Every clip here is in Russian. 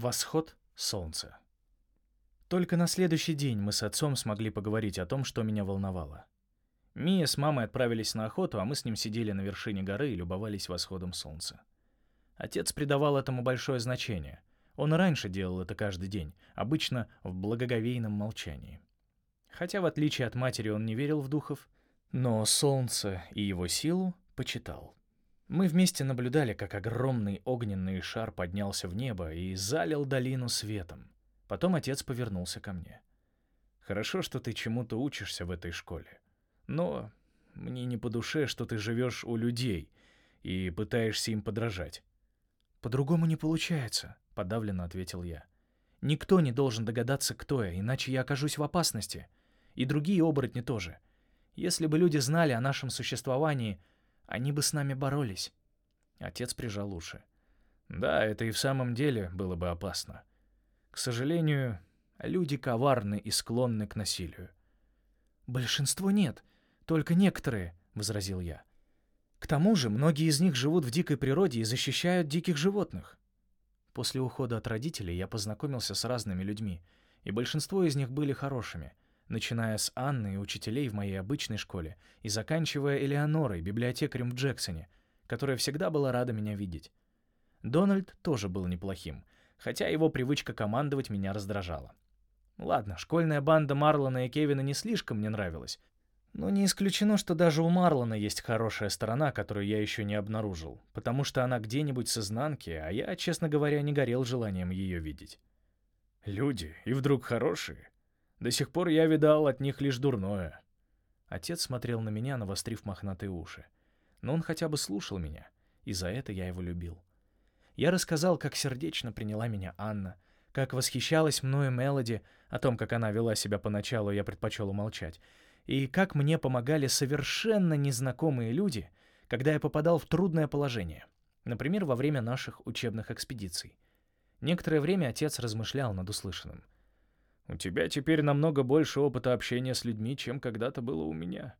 Восход солнца. Только на следующий день мы с отцом смогли поговорить о том, что меня волновало. Мия с мамой отправились на охоту, а мы с ним сидели на вершине горы и любовались восходом солнца. Отец придавал этому большое значение. Он раньше делал это каждый день, обычно в благоговейном молчании. Хотя, в отличие от матери, он не верил в духов, но солнце и его силу почитал. Мы вместе наблюдали, как огромный огненный шар поднялся в небо и залил долину светом. Потом отец повернулся ко мне. «Хорошо, что ты чему-то учишься в этой школе. Но мне не по душе, что ты живешь у людей и пытаешься им подражать». «По-другому не получается», — подавленно ответил я. «Никто не должен догадаться, кто я, иначе я окажусь в опасности. И другие оборотни тоже. Если бы люди знали о нашем существовании, они бы с нами боролись. Отец прижал уши. Да, это и в самом деле было бы опасно. К сожалению, люди коварны и склонны к насилию. Большинство нет, только некоторые, возразил я. К тому же, многие из них живут в дикой природе и защищают диких животных. После ухода от родителей я познакомился с разными людьми, и большинство из них были хорошими — начиная с Анны и учителей в моей обычной школе и заканчивая Элеонорой, библиотекарем в Джексоне, которая всегда была рада меня видеть. Дональд тоже был неплохим, хотя его привычка командовать меня раздражала. Ладно, школьная банда Марлона и Кевина не слишком мне нравилась, но не исключено, что даже у Марлона есть хорошая сторона, которую я еще не обнаружил, потому что она где-нибудь с изнанки, а я, честно говоря, не горел желанием ее видеть. Люди, и вдруг хорошие. До сих пор я видал от них лишь дурное. Отец смотрел на меня, навострив мохнатые уши. Но он хотя бы слушал меня, и за это я его любил. Я рассказал, как сердечно приняла меня Анна, как восхищалась мною Мелоди, о том, как она вела себя поначалу, я предпочел умолчать, и как мне помогали совершенно незнакомые люди, когда я попадал в трудное положение, например, во время наших учебных экспедиций. Некоторое время отец размышлял над услышанным — у тебя теперь намного больше опыта общения с людьми, чем когда-то было у меня.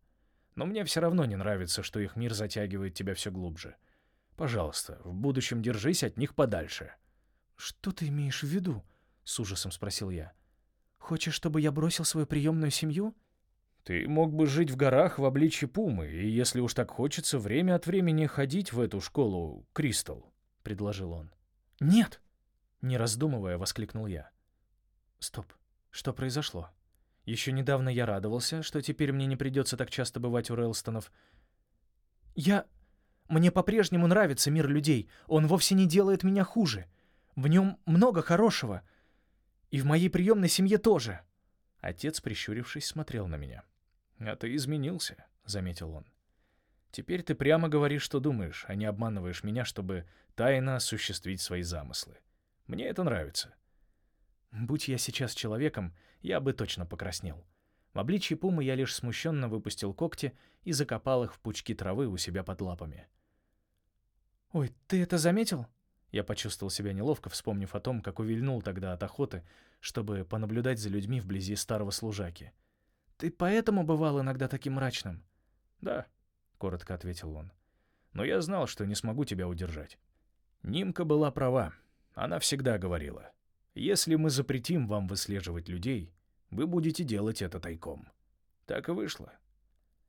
Но мне все равно не нравится, что их мир затягивает тебя все глубже. Пожалуйста, в будущем держись от них подальше». «Что ты имеешь в виду?» — с ужасом спросил я. «Хочешь, чтобы я бросил свою приемную семью?» «Ты мог бы жить в горах в обличье пумы, и, если уж так хочется, время от времени ходить в эту школу, Кристал», — предложил он. «Нет!» — не раздумывая, воскликнул я. «Стоп. Что произошло? Еще недавно я радовался, что теперь мне не придется так часто бывать у Релстонов. Я... Мне по-прежнему нравится мир людей. Он вовсе не делает меня хуже. В нем много хорошего. И в моей приемной семье тоже. Отец, прищурившись, смотрел на меня. «А ты изменился», — заметил он. «Теперь ты прямо говоришь, что думаешь, а не обманываешь меня, чтобы тайно осуществить свои замыслы. Мне это нравится. Будь я сейчас человеком, я бы точно покраснел. В обличье пумы я лишь смущенно выпустил когти и закопал их в пучки травы у себя под лапами. «Ой, ты это заметил?» Я почувствовал себя неловко, вспомнив о том, как увильнул тогда от охоты, чтобы понаблюдать за людьми вблизи старого служаки. «Ты поэтому бывал иногда таким мрачным?» «Да», — коротко ответил он. «Но я знал, что не смогу тебя удержать». Нимка была права. Она всегда говорила. Если мы запретим вам выслеживать людей, вы будете делать это тайком. Так и вышло.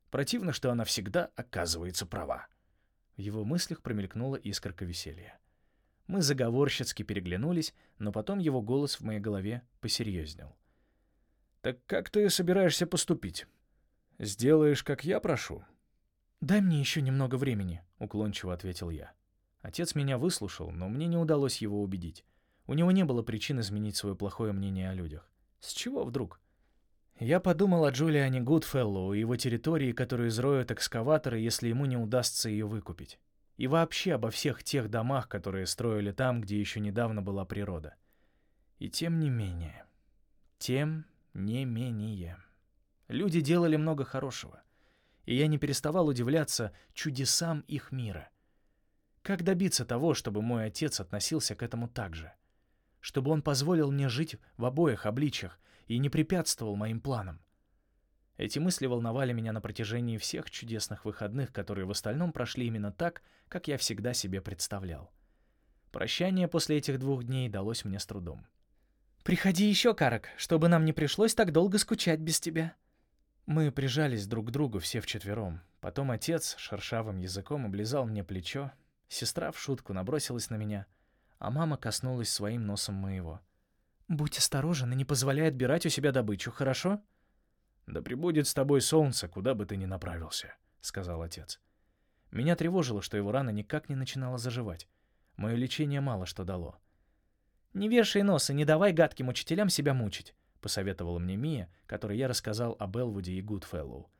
Противно, что она всегда оказывается права. В его мыслях промелькнула искорка веселья. Мы заговорщицки переглянулись, но потом его голос в моей голове посерьезнел. «Так как ты собираешься поступить? Сделаешь, как я прошу?» «Дай мне еще немного времени», — уклончиво ответил я. Отец меня выслушал, но мне не удалось его убедить. У него не было причин изменить свое плохое мнение о людях. С чего вдруг? Я подумал о Джулиане Гудфеллоу и его территории, которую изроют экскаваторы, если ему не удастся ее выкупить. И вообще обо всех тех домах, которые строили там, где еще недавно была природа. И тем не менее... Тем не менее... Люди делали много хорошего. И я не переставал удивляться чудесам их мира. Как добиться того, чтобы мой отец относился к этому так же? Чтобы он позволил мне жить в обоих обличьях и не препятствовал моим планам. Эти мысли волновали меня на протяжении всех чудесных выходных, которые в остальном прошли именно так, как я всегда себе представлял. Прощание после этих двух дней далось мне с трудом. «Приходи еще, Карак, чтобы нам не пришлось так долго скучать без тебя». Мы прижались друг к другу все вчетвером. Потом отец шершавым языком облизал мне плечо, сестра в шутку набросилась на меня, а мама коснулась своим носом моего. «Будь осторожен и не позволяй отбирать у себя добычу, хорошо?» «Да прибудет с тобой солнце, куда бы ты ни направился», — сказал отец. Меня тревожило, что его рана никак не начинала заживать. Мое лечение мало что дало. «Не вешай нос и не давай гадким учителям себя мучить», — посоветовала мне Мия, которой я рассказал об Элвуде и Гудфеллоу.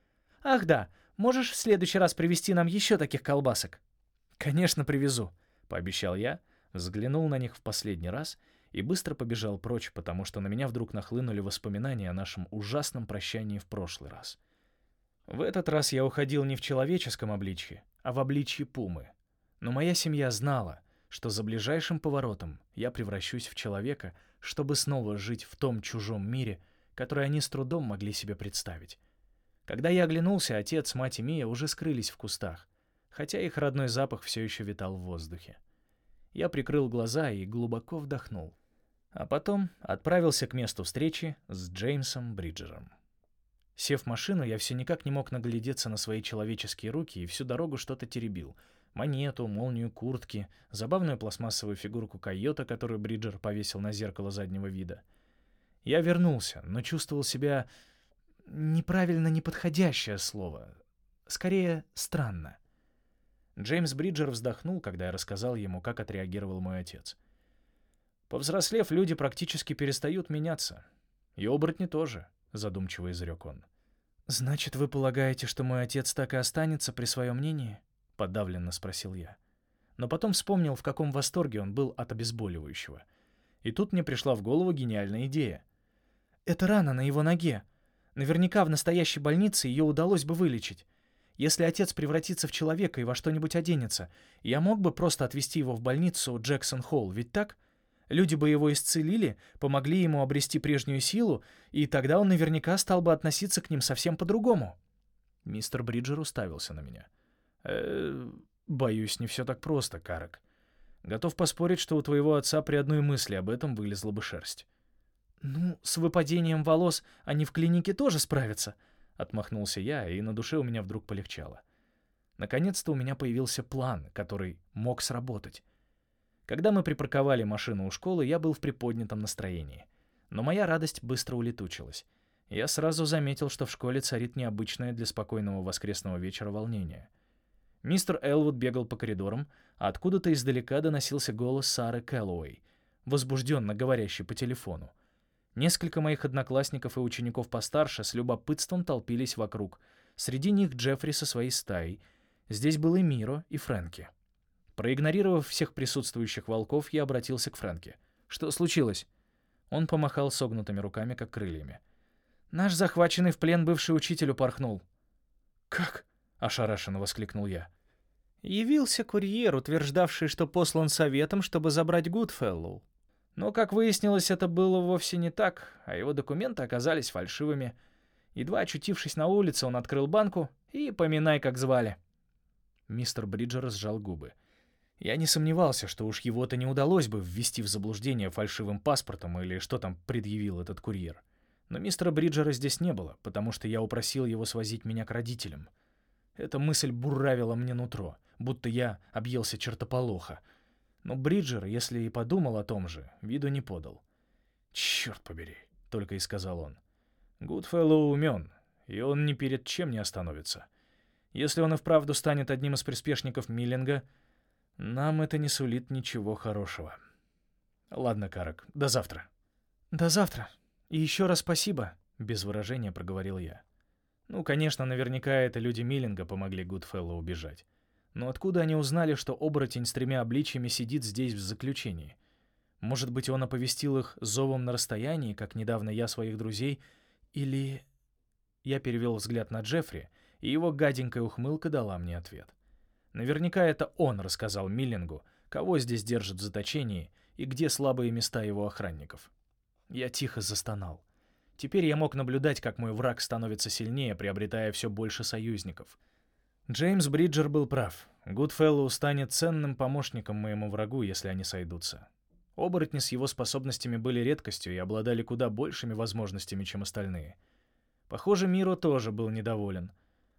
«Ах да, можешь в следующий раз привезти нам еще таких колбасок?» «Конечно, привезу», — пообещал я, взглянул на них в последний раз и быстро побежал прочь, потому что на меня вдруг нахлынули воспоминания о нашем ужасном прощании в прошлый раз. В этот раз я уходил не в человеческом обличье, а в обличье пумы. Но моя семья знала — что за ближайшим поворотом я превращусь в человека, чтобы снова жить в том чужом мире, который они с трудом могли себе представить. Когда я оглянулся, отец, мать и Мия уже скрылись в кустах, хотя их родной запах все еще витал в воздухе. Я прикрыл глаза и глубоко вдохнул. А потом отправился к месту встречи с Джеймсом Бриджером. Сев в машину, я все никак не мог наглядеться на свои человеческие руки и всю дорогу что-то теребил — монету, молнию куртки, забавную пластмассовую фигурку койота, которую Бриджер повесил на зеркало заднего вида. Я вернулся, но чувствовал себя... Неправильно неподходящее слово. Скорее, странно. Джеймс Бриджер вздохнул, когда я рассказал ему, как отреагировал мой отец. «Повзрослев, люди практически перестают меняться. И оборотни тоже», — задумчиво изрек он. «Значит, вы полагаете, что мой отец так и останется при своем мнении?» подавленно спросил я. Но потом вспомнил, в каком восторге он был от обезболивающего. И тут мне пришла в голову гениальная идея. «Это рана на его ноге. Наверняка в настоящей больнице ее удалось бы вылечить. Если отец превратится в человека и во что-нибудь оденется, я мог бы просто отвезти его в больницу Джексон Холл, ведь так? Люди бы его исцелили, помогли ему обрести прежнюю силу, и тогда он наверняка стал бы относиться к ним совсем по-другому». Мистер Бриджер уставился на меня. — Э, боюсь, не все так просто, Карак. Готов поспорить, что у твоего отца при одной мысли об этом вылезла бы шерсть. «Ну, с выпадением волос они в клинике тоже справятся», — отмахнулся я, и на душе у меня вдруг полегчало. Наконец-то у меня появился план, который мог сработать. Когда мы припарковали машину у школы, я был в приподнятом настроении. Но моя радость быстро улетучилась. Я сразу заметил, что в школе царит необычное для спокойного воскресного вечера волнение — Мистер Элвуд бегал по коридорам, а откуда-то издалека доносился голос Сары Кэллоуэй, возбужденно говорящий по телефону. Несколько моих одноклассников и учеников постарше с любопытством толпились вокруг. Среди них Джеффри со своей стаей. Здесь был и Миро, и Фрэнки. Проигнорировав всех присутствующих волков, я обратился к Фрэнки. «Что случилось?» Он помахал согнутыми руками, как крыльями. «Наш захваченный в плен бывший учитель упорхнул». «Как?» — ошарашенно воскликнул я. Явился курьер, утверждавший, что послан советом, чтобы забрать Гудфеллоу. Но, как выяснилось, это было вовсе не так, а его документы оказались фальшивыми. Едва очутившись на улице, он открыл банку и поминай, как звали. Мистер Бриджер сжал губы. Я не сомневался, что уж его-то не удалось бы ввести в заблуждение фальшивым паспортом или что там предъявил этот курьер. Но мистера Бриджера здесь не было, потому что я упросил его свозить меня к родителям. Эта мысль буравила мне нутро, будто я объелся чертополоха. Но Бриджер, если и подумал о том же, виду не подал. «Черт побери», — только и сказал он. «Гудфеллоу умен, и он ни перед чем не остановится. Если он и вправду станет одним из приспешников Миллинга, нам это не сулит ничего хорошего. Ладно, Карак, до завтра». «До завтра. И еще раз спасибо», — без выражения проговорил я. Ну, конечно, наверняка это люди Миллинга помогли Гудфеллоу убежать. Но откуда они узнали, что оборотень с тремя обличьями сидит здесь в заключении? Может быть, он оповестил их зовом на расстоянии, как недавно я своих друзей, или... Я перевел взгляд на Джеффри, и его гаденькая ухмылка дала мне ответ. Наверняка это он рассказал Миллингу, кого здесь держат в заточении и где слабые места его охранников. Я тихо застонал. Теперь я мог наблюдать, как мой враг становится сильнее, приобретая все больше союзников. Джеймс Бриджер был прав. Гудфеллоу станет ценным помощником моему врагу, если они сойдутся. Оборотни с его способностями были редкостью и обладали куда большими возможностями, чем остальные. Похоже, Миро тоже был недоволен.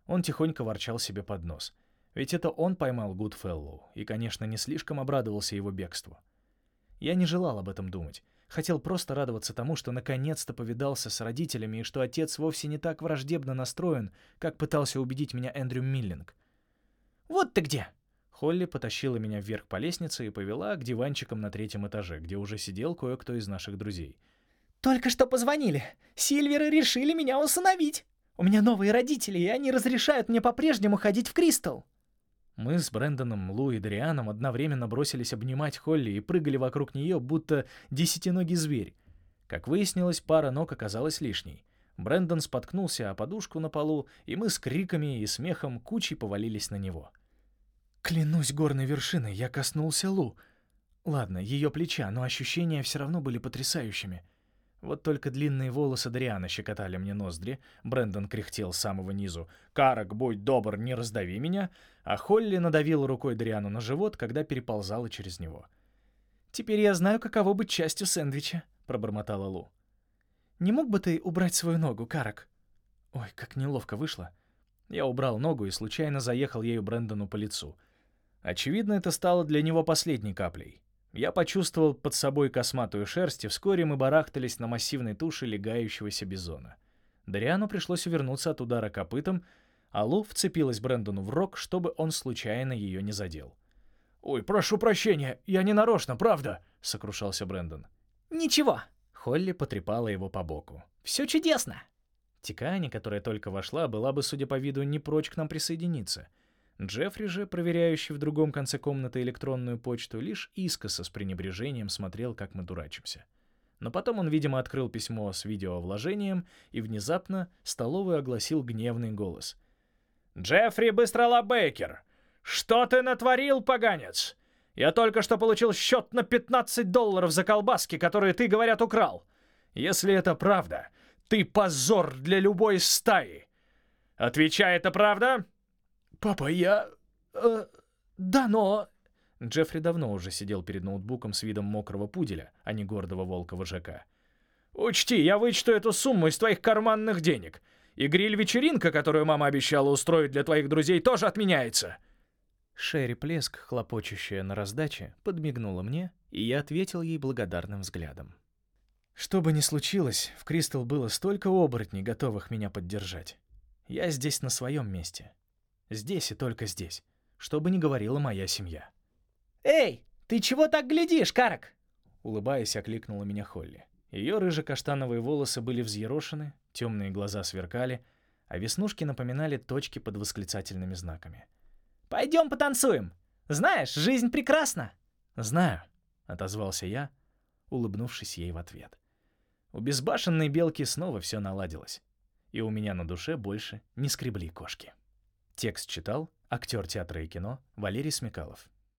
Он тихонько ворчал себе под нос. Ведь это он поймал Гудфеллоу и, конечно, не слишком обрадовался его бегству. Я не желал об этом думать. Хотел просто радоваться тому, что наконец-то повидался с родителями и что отец вовсе не так враждебно настроен, как пытался убедить меня Эндрю Миллинг. «Вот ты где!» Холли потащила меня вверх по лестнице и повела к диванчикам на третьем этаже, где уже сидел кое-кто из наших друзей. «Только что позвонили. Сильверы решили меня усыновить. У меня новые родители, и они разрешают мне по-прежнему ходить в Кристал». Мы с Брэндоном, Лу и Дрианом одновременно бросились обнимать Холли и прыгали вокруг нее, будто десятиногий зверь. Как выяснилось, пара ног оказалась лишней. Брэндон споткнулся о подушку на полу, и мы с криками и смехом кучей повалились на него. Клянусь горной вершиной, я коснулся Лу. Ладно, ее плеча, но ощущения все равно были потрясающими. Вот только длинные волосы Дриана щекотали мне ноздри, Брэндон кряхтел с самого низу «Карак, будь добр, не раздави меня», а Холли надавила рукой Дриану на живот, когда переползала через него. «Теперь я знаю, каково быть частью сэндвича», — пробормотала Лу. «Не мог бы ты убрать свою ногу, Карак?» Ой, как неловко вышло. Я убрал ногу и случайно заехал ею Брэндону по лицу. Очевидно, это стало для него последней каплей. Я почувствовал под собой косматую шерсть, и вскоре мы барахтались на массивной туше легающегося бизона. Дариану пришлось увернуться от удара копытом, а Лу вцепилась Брэндону в рог, чтобы он случайно ее не задел. «Ой, прошу прощения, я не нарочно, правда?» — сокрушался Брэндон. «Ничего». Холли потрепала его по боку. «Все чудесно». Тикани, которая только вошла, была бы, судя по виду, не прочь к нам присоединиться — Джеффри же, проверяющий в другом конце комнаты электронную почту, лишь искоса с пренебрежением смотрел, как мы дурачимся. Но потом он, видимо, открыл письмо с видеовложением, и внезапно столовый огласил гневный голос. «Джеффри Быстрола Бейкер! Что ты натворил, поганец? Я только что получил счет на 15 долларов за колбаски, которые ты, говорят, украл. Если это правда, ты позор для любой стаи. Отвечай, это правда?» «Папа, я... Э, да, но...» Джеффри давно уже сидел перед ноутбуком с видом мокрого пуделя, а не гордого волка вожака. «Учти, я вычту эту сумму из твоих карманных денег. И гриль-вечеринка, которую мама обещала устроить для твоих друзей, тоже отменяется!» Шерри Плеск, хлопочущая на раздаче, подмигнула мне, и я ответил ей благодарным взглядом. Что бы ни случилось, в Кристал было столько оборотней, готовых меня поддержать. Я здесь на своем месте. Здесь и только здесь. Что бы ни говорила моя семья. «Эй, ты чего так глядишь, Карак?» Улыбаясь, окликнула меня Холли. Ее рыже-каштановые волосы были взъерошены, темные глаза сверкали, а веснушки напоминали точки под восклицательными знаками. «Пойдем потанцуем! Знаешь, жизнь прекрасна!» «Знаю», — отозвался я, улыбнувшись ей в ответ. У безбашенной белки снова все наладилось, и у меня на душе больше не скребли кошки. Текст читал актер театра и кино Валерий Смекалов.